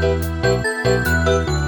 Música